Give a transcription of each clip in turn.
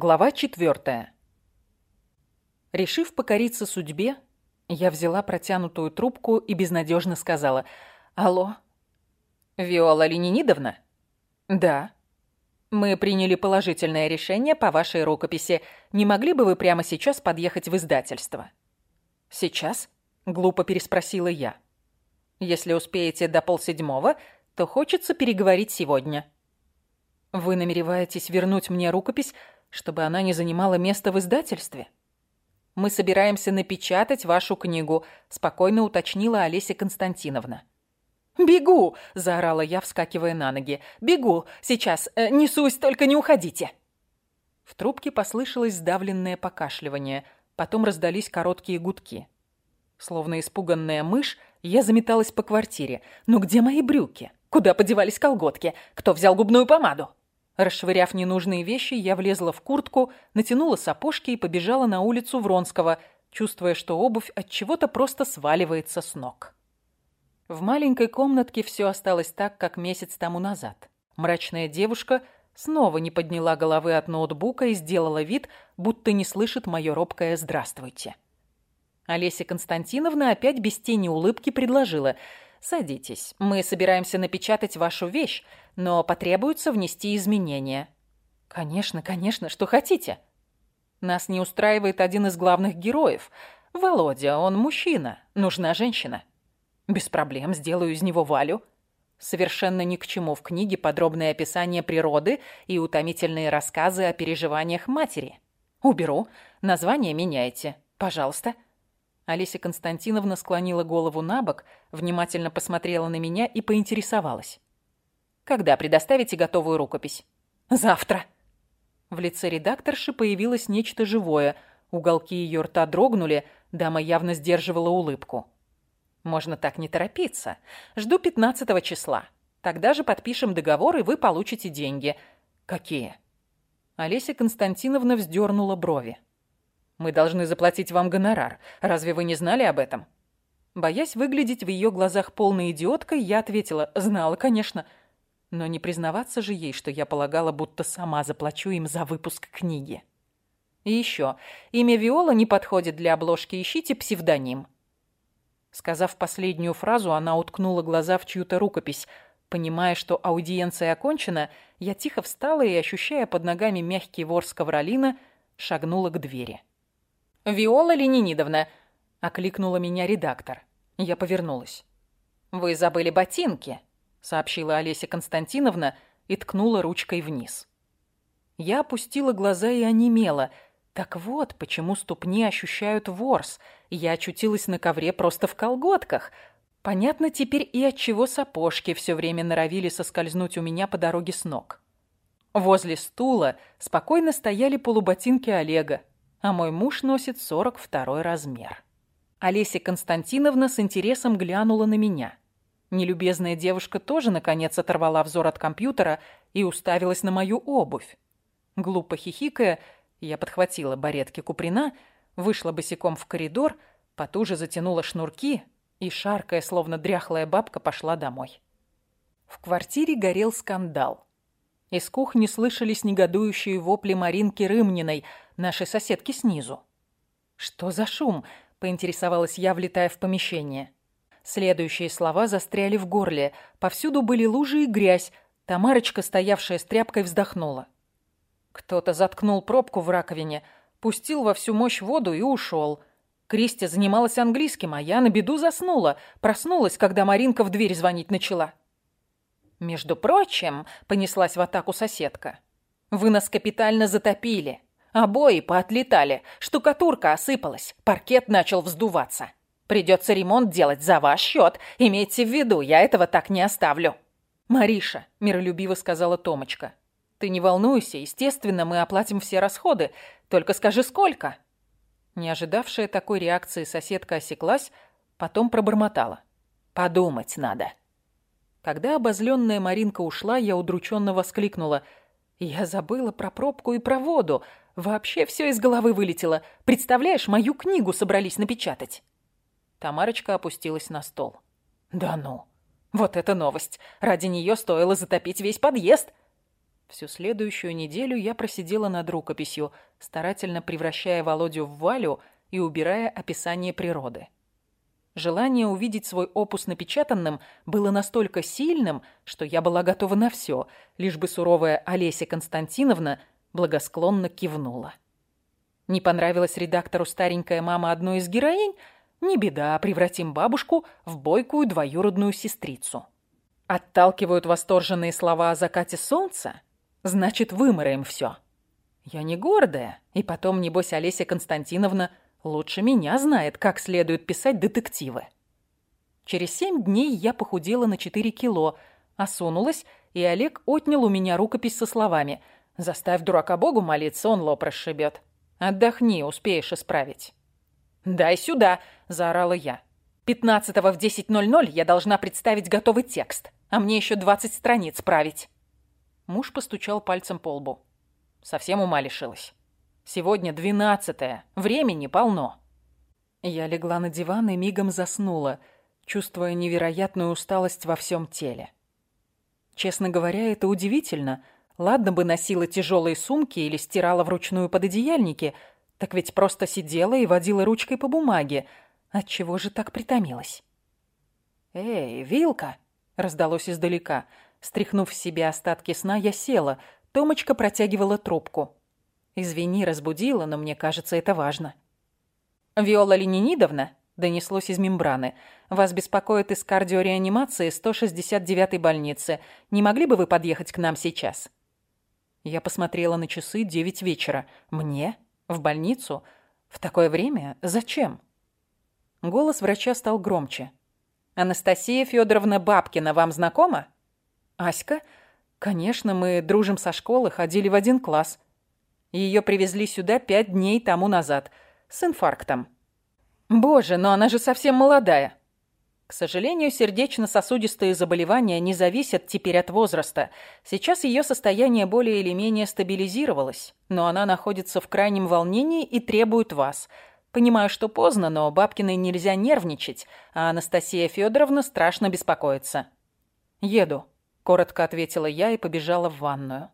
Глава четвертая. Решив покориться судьбе, я взяла протянутую трубку и безнадежно сказала «Алло, Виола Ленинидовна?» «Да». «Мы приняли положительное решение по вашей рукописи. Не могли бы вы прямо сейчас подъехать в издательство?» «Сейчас?» – глупо переспросила я. «Если успеете до полседьмого, то хочется переговорить сегодня». «Вы намереваетесь вернуть мне рукопись, чтобы она не занимала место в издательстве?» «Мы собираемся напечатать вашу книгу», – спокойно уточнила Олеся Константиновна. «Бегу!» – заорала я, вскакивая на ноги. «Бегу! Сейчас! Э, несусь, только не уходите!» В трубке послышалось сдавленное покашливание. Потом раздались короткие гудки. Словно испуганная мышь, я заметалась по квартире. «Ну где мои брюки? Куда подевались колготки? Кто взял губную помаду?» Расшвыряв ненужные вещи, я влезла в куртку, натянула сапожки и побежала на улицу Вронского, чувствуя, что обувь от чего-то просто сваливается с ног. В маленькой комнатке все осталось так, как месяц тому назад. Мрачная девушка снова не подняла головы от ноутбука и сделала вид, будто не слышит мое робкое «здравствуйте». Олеся Константиновна опять без тени улыбки предложила – Садитесь. Мы собираемся напечатать вашу вещь, но потребуется внести изменения. Конечно, конечно, что хотите. Нас не устраивает один из главных героев. Володя, он мужчина, нужна женщина. Без проблем сделаю из него Валю. Совершенно ни к чему в книге подробное описание природы и утомительные рассказы о переживаниях матери. Уберу. Название меняйте. Пожалуйста. Олеся Константиновна склонила голову на бок, внимательно посмотрела на меня и поинтересовалась. «Когда предоставите готовую рукопись?» «Завтра». В лице редакторши появилось нечто живое. Уголки ее рта дрогнули, дама явно сдерживала улыбку. «Можно так не торопиться. Жду пятнадцатого числа. Тогда же подпишем договор, и вы получите деньги». «Какие?» Олеся Константиновна вздернула брови. Мы должны заплатить вам гонорар. Разве вы не знали об этом?» Боясь выглядеть в ее глазах полной идиоткой, я ответила «Знала, конечно». Но не признаваться же ей, что я полагала, будто сама заплачу им за выпуск книги. И еще. Имя Виола не подходит для обложки, ищите псевдоним. Сказав последнюю фразу, она уткнула глаза в чью-то рукопись. Понимая, что аудиенция окончена, я тихо встала и, ощущая под ногами мягкий ворс ковролина, шагнула к двери. «Виола Ленинидовна!» — окликнула меня редактор. Я повернулась. «Вы забыли ботинки», — сообщила Олеся Константиновна и ткнула ручкой вниз. Я опустила глаза и онемела. Так вот, почему ступни ощущают ворс. Я очутилась на ковре просто в колготках. Понятно теперь и от чего сапожки все время норовили соскользнуть у меня по дороге с ног. Возле стула спокойно стояли полуботинки Олега, а мой муж носит 42 размер. Олеся Константиновна с интересом глянула на меня. Нелюбезная девушка тоже, наконец, оторвала взор от компьютера и уставилась на мою обувь. Глупо хихикая, я подхватила баретки Куприна, вышла босиком в коридор, потуже затянула шнурки и, шаркая, словно дряхлая бабка, пошла домой. В квартире горел скандал. Из кухни слышались негодующие вопли Маринки Рымниной, нашей соседки снизу. «Что за шум?» – поинтересовалась я, влетая в помещение. Следующие слова застряли в горле. Повсюду были лужи и грязь. Тамарочка, стоявшая с тряпкой, вздохнула. Кто-то заткнул пробку в раковине, пустил во всю мощь воду и ушел. Кристи занималась английским, а я на беду заснула. Проснулась, когда Маринка в дверь звонить начала. «Между прочим», — понеслась в атаку соседка, — «вы нас капитально затопили. Обои поотлетали, штукатурка осыпалась, паркет начал вздуваться. Придется ремонт делать за ваш счет. Имейте в виду, я этого так не оставлю». «Мариша», — миролюбиво сказала Томочка, — «ты не волнуйся, естественно, мы оплатим все расходы. Только скажи, сколько?» Не ожидавшая такой реакции соседка осеклась, потом пробормотала. «Подумать надо». Когда обозленная Маринка ушла, я удрученно воскликнула. «Я забыла про пробку и про воду. Вообще все из головы вылетело. Представляешь, мою книгу собрались напечатать». Тамарочка опустилась на стол. «Да ну! Вот это новость! Ради нее стоило затопить весь подъезд!» Всю следующую неделю я просидела над рукописью, старательно превращая Володю в Валю и убирая описание природы. Желание увидеть свой опус напечатанным было настолько сильным, что я была готова на все, лишь бы суровая Олеся Константиновна благосклонно кивнула. Не понравилась редактору старенькая мама одной из героинь? Не беда, превратим бабушку в бойкую двоюродную сестрицу. Отталкивают восторженные слова о закате солнца? Значит, вымыраем все. Я не гордая, и потом, небось, Олеся Константиновна лучше меня знает, как следует писать детективы. Через семь дней я похудела на четыре кило, осунулась, и Олег отнял у меня рукопись со словами «Заставь дурака Богу молиться, он лоб расшибет. Отдохни, успеешь исправить». «Дай сюда!» – заорала я. «Пятнадцатого в 10.00 я должна представить готовый текст, а мне еще двадцать страниц править». Муж постучал пальцем по лбу. Совсем ума лишилась. Сегодня двенадцатое. Времени полно. Я легла на диван и мигом заснула, чувствуя невероятную усталость во всем теле. Честно говоря, это удивительно. Ладно бы носила тяжелые сумки или стирала вручную пододеяльники, так ведь просто сидела и водила ручкой по бумаге. Отчего же так притомилась? «Эй, Вилка!» — раздалось издалека — Стряхнув в себе остатки сна, я села. Томочка протягивала трубку. «Извини, разбудила, но мне кажется, это важно». «Виола Ленинидовна?» – донеслось из мембраны. «Вас беспокоит из кардиореанимации 169-й больницы. Не могли бы вы подъехать к нам сейчас?» Я посмотрела на часы девять вечера. «Мне? В больницу? В такое время? Зачем?» Голос врача стал громче. «Анастасия Федоровна Бабкина вам знакома?» Аська? Конечно, мы дружим со школы, ходили в один класс. Ее привезли сюда пять дней тому назад. С инфарктом. Боже, но она же совсем молодая. К сожалению, сердечно-сосудистые заболевания не зависят теперь от возраста. Сейчас ее состояние более или менее стабилизировалось, но она находится в крайнем волнении и требует вас. Понимаю, что поздно, но Бабкиной нельзя нервничать, а Анастасия Федоровна страшно беспокоится. Еду. Коротко ответила я и побежала в ванную.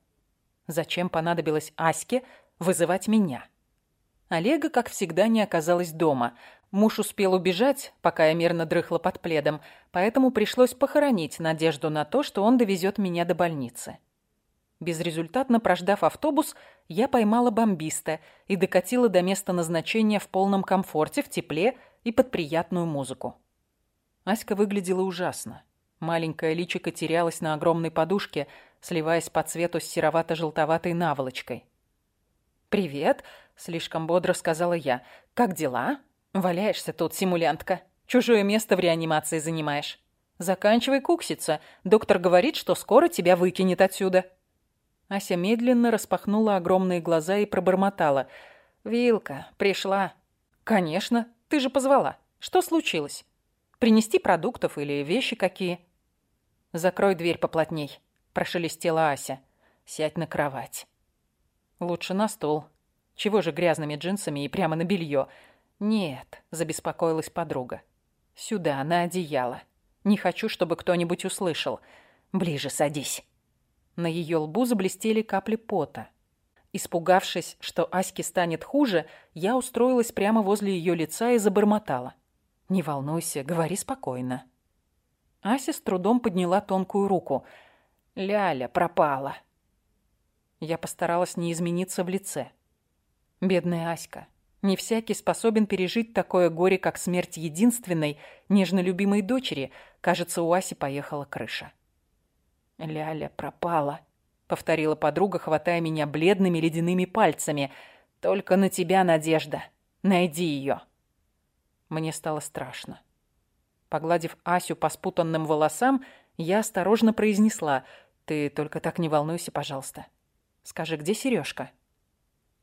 Зачем понадобилось Аське вызывать меня? Олега, как всегда, не оказалось дома. Муж успел убежать, пока я мирно дрыхла под пледом, поэтому пришлось похоронить надежду на то, что он довезет меня до больницы. Безрезультатно прождав автобус, я поймала бомбиста и докатила до места назначения в полном комфорте, в тепле и под приятную музыку. Аська выглядела ужасно. Маленькая личико терялась на огромной подушке, сливаясь по цвету с серовато-желтоватой наволочкой. «Привет», — слишком бодро сказала я. «Как дела? Валяешься тут, симулянтка. Чужое место в реанимации занимаешь. Заканчивай кукситься. Доктор говорит, что скоро тебя выкинет отсюда». Ася медленно распахнула огромные глаза и пробормотала. «Вилка, пришла». «Конечно, ты же позвала. Что случилось? Принести продуктов или вещи какие?» «Закрой дверь поплотней», – прошелестела Ася. «Сядь на кровать». «Лучше на стол. Чего же грязными джинсами и прямо на белье?» «Нет», – забеспокоилась подруга. «Сюда, на одеяло. Не хочу, чтобы кто-нибудь услышал. Ближе садись». На ее лбу заблестели капли пота. Испугавшись, что Аське станет хуже, я устроилась прямо возле ее лица и забормотала. «Не волнуйся, говори спокойно». Ася с трудом подняла тонкую руку. «Ляля пропала». Я постаралась не измениться в лице. Бедная Аська. Не всякий способен пережить такое горе, как смерть единственной, нежно любимой дочери. Кажется, у Аси поехала крыша. «Ляля пропала», — повторила подруга, хватая меня бледными ледяными пальцами. «Только на тебя надежда. Найди ее». Мне стало страшно. Погладив Асю по спутанным волосам, я осторожно произнесла. «Ты только так не волнуйся, пожалуйста. Скажи, где Сережка?»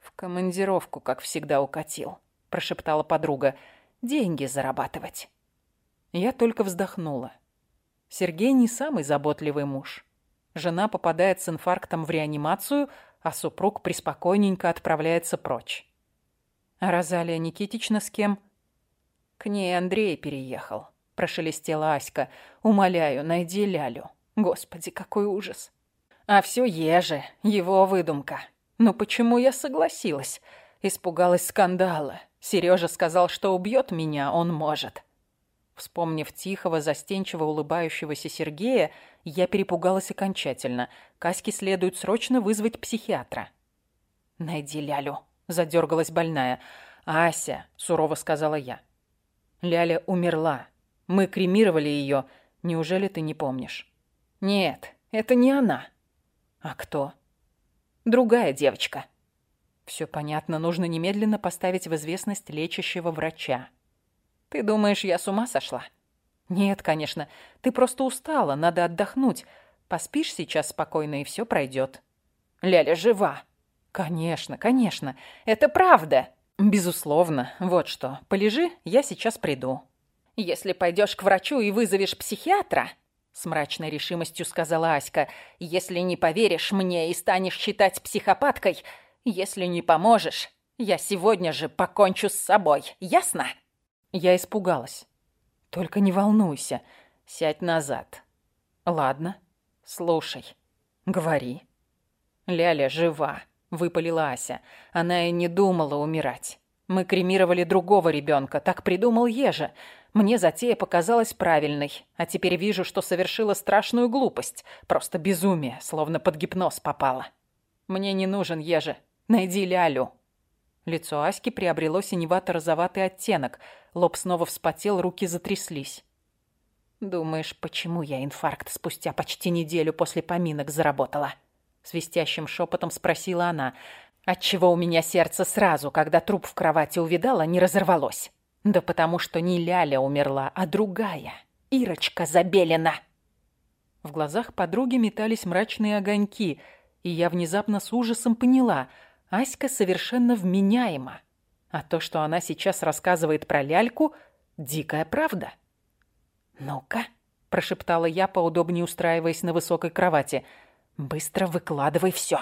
«В командировку, как всегда, укатил», – прошептала подруга. «Деньги зарабатывать». Я только вздохнула. Сергей не самый заботливый муж. Жена попадает с инфарктом в реанимацию, а супруг приспокойненько отправляется прочь. А Розалия Никитична с кем? К ней Андрей переехал прошелестела Аська. «Умоляю, найди Лялю. Господи, какой ужас!» А все еже, его выдумка. Ну почему я согласилась? Испугалась скандала. Сережа сказал, что убьет меня, он может. Вспомнив тихого, застенчиво улыбающегося Сергея, я перепугалась окончательно. Каське следует срочно вызвать психиатра. «Найди Лялю», — задергалась больная. «Ася», — сурово сказала я. «Ляля умерла. Мы кремировали ее. Неужели ты не помнишь?» «Нет, это не она». «А кто?» «Другая девочка». «Все понятно. Нужно немедленно поставить в известность лечащего врача». «Ты думаешь, я с ума сошла?» «Нет, конечно. Ты просто устала. Надо отдохнуть. Поспишь сейчас спокойно, и все пройдет». «Ляля жива». «Конечно, конечно. Это правда». «Безусловно. Вот что. Полежи, я сейчас приду». «Если пойдешь к врачу и вызовешь психиатра», — с мрачной решимостью сказала Аська, «если не поверишь мне и станешь считать психопаткой, если не поможешь, я сегодня же покончу с собой. Ясно?» Я испугалась. «Только не волнуйся. Сядь назад». «Ладно. Слушай. Говори». «Ляля жива», — выпалила Ася. Она и не думала умирать. Мы кремировали другого ребенка, так придумал Ежа. Мне затея показалась правильной, а теперь вижу, что совершила страшную глупость. Просто безумие, словно под гипноз попала. Мне не нужен Ежа. Найди Лялю. Лицо Аськи приобрело синевато-розоватый оттенок. Лоб снова вспотел, руки затряслись. «Думаешь, почему я инфаркт спустя почти неделю после поминок заработала?» Свистящим шепотом спросила она. Отчего у меня сердце сразу, когда труп в кровати увидала, не разорвалось? Да потому что не Ляля умерла, а другая. Ирочка Забелина. В глазах подруги метались мрачные огоньки, и я внезапно с ужасом поняла, Аська совершенно вменяема. А то, что она сейчас рассказывает про ляльку, дикая правда. «Ну-ка», — прошептала я, поудобнее устраиваясь на высокой кровати, — «быстро выкладывай все».